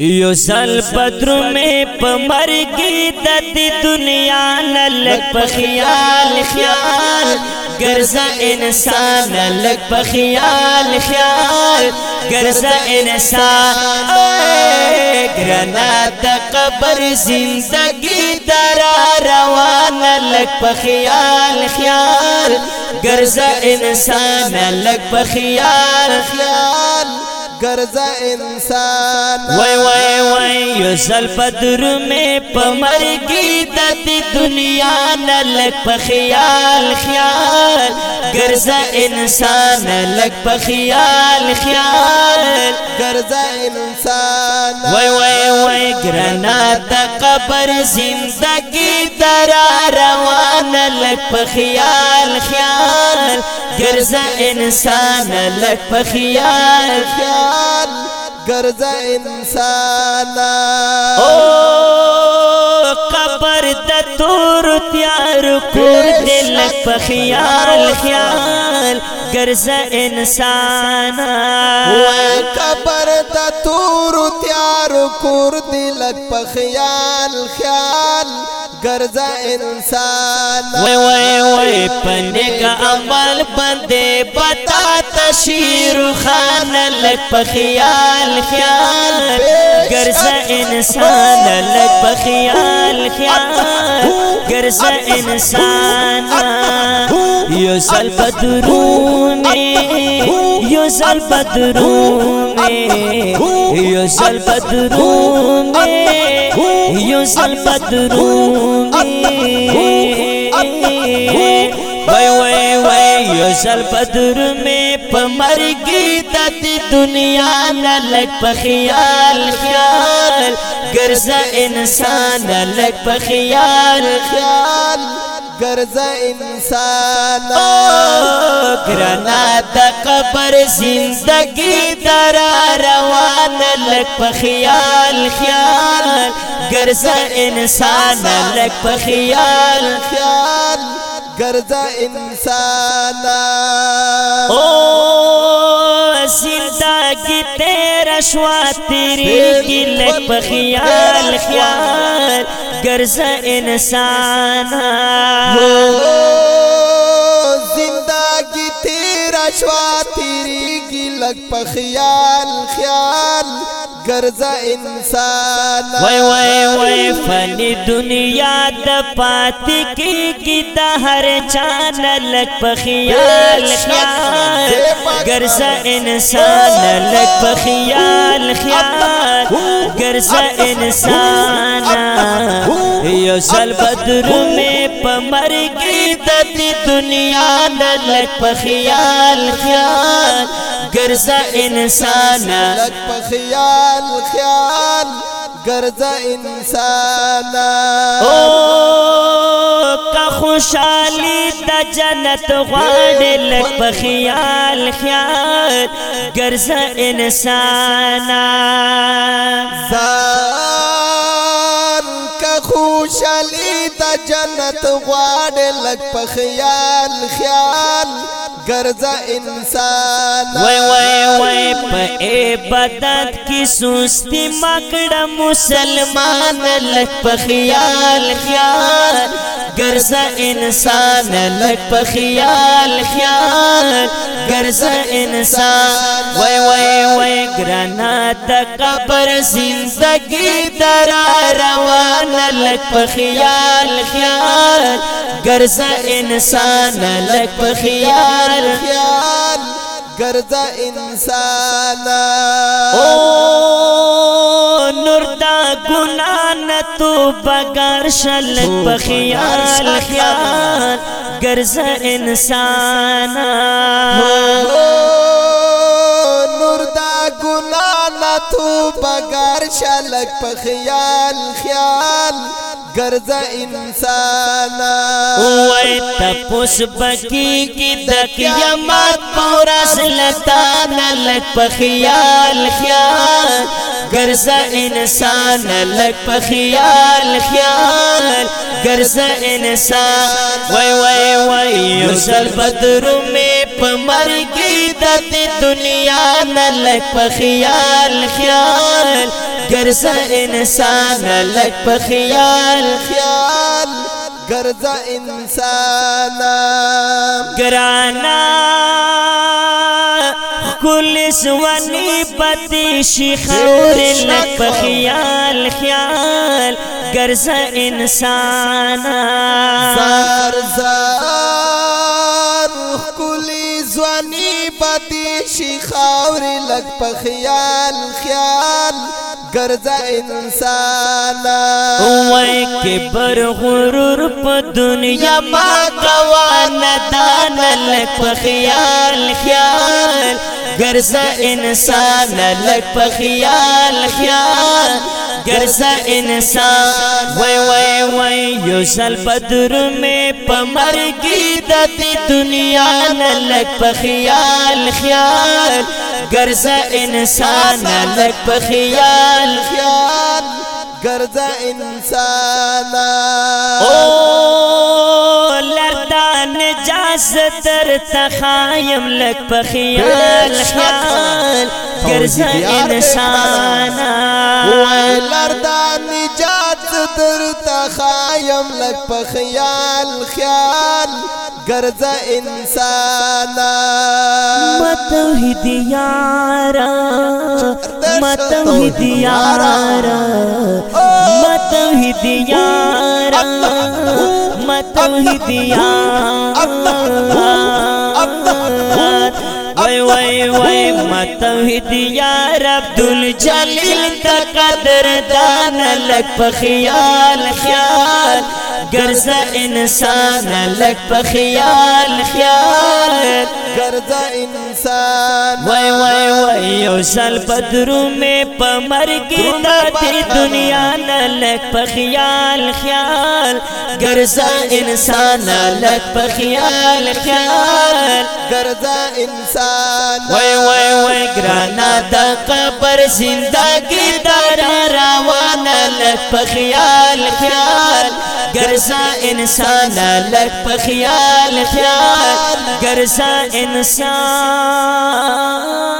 یو سل پترو میں پمرگی دت دنیا نلک پخیال خیال گرزا انسان لک پخیال خیال گرزا انسان اے گرنا تا قبر زندگی درا روان لک پخیال خیال گرزا انسان لک پخیال خیال گرزا انسان وای وای وای یو یوزل بدر میں پم دت دنیا نلک خیال خیال گرزا انسان لگ بال خیال ګرځا انسان وای وای وای ګرنا ته قبر زندگی در روان لپ خیال خیال ګرځا انسان لپ خیال خیال ګرځا انسان او تور تیار کور دل په خیال خیال ګرځه انسان و قبر ته تور تیار کور دل په خیال خیال ګرځه انسان وای وای پنه کا عمل بندې پتا شیر خان لک په خیال خیال ګرځه انسان لک په خیال خیال ګرځه انسان یو سل بدرونه یو سل بدرونه یو سل بدرونه یو سل بدرونه وای وای وای یو شل بدر می په مرګ د دنیا نه لګ په خیال خیال ګرځا انسان لګ په خیال خیال ګرځا انسان ګرنا د قبر زندگی در روان لګ په خیال خیال ګرځا انسان لګ په خیال خیال گرزا انسان او زندہ کی تیرا سواتی گیل خیال خیال گرزا انسان زندہ کی تیرا سواتی گیل پیال خیال ګرځا انسان وای وای وای فنی دنیا د پات کی کی د هر چان لک په خیال خیال ګرځا انسان لک په خیال خیال ګرځا انسان یو سل بدر می پمر کی د دنیا لک په خیال خیال گرزا انسان بخیا خیال گرزا انسان او ہو خوشحالی تجنت لگ بخیا خیال گرزا انسان خوشالي د جنت غواړې لک په خیال خیال ګرځا انسان وای وای وای په عبادت کې سستی مکړه مسلمان لک په خیال خیال ګرځا انسان لک په خیال خیال ګرځا انسان وای وای وای ګرانا د قبر زندګی در روان لک په خیال خیال ګرځا انسان لک په خیال خیال ګرځا انسان او تو بگار شل بخیال خیال گرز انسان تو بگار شلک بخال خیال غرض انسان بکی کی تک یمت ورس لتا نلک په خیال خیال گرزا انسان لک په خیال خیال گرزا انسان وای وای وای رسل بدر می په مرګ دت دنیا نلک په خیال خیال گرزا انسان لک په خیال خیال گرزا انسان گرانا پولیس ونی پتی شي خور لک په خیال خیال ګرځ انسان زار زار کلی زوانی پتی شي خور لک په خیال خیال ګرځ انسان وای کبر غرور په دنیا ما کوان دان لک په خیال خیال گرزا انسان لگ پا خیال خیال گرزا انسان وائی وائی وائی یو سل پا میں پا مرگی گی دا دی دنیا لگ پا خیال خیال گرزا انسان لگ پا خیال خیال گرزا انسان لگ زتر تخایم لک په خیال خیال ګرځا انسان ولردا نجات در تخایم لک په خیال خیال گرزا انسانا متوحد یارا متوحد یارا متوحد یارا متوحد یارا وای وای وای متوحد یار عبد الجلیل کا قدر دان لک خیال خیال ګرځا انسان لک په خیال خیال ګرځا انسان وای وای وای یو سل پدرو مې په مرګ د دنیا نه لک په خیال خیال ګرځا انسان لک په خیال خیال ګرځا انسان وای وای وای ګرانا د قبر زندګی دار روانه لک په خیال خیال گرزا انسان لا لک په خیال خیال گرزا انسان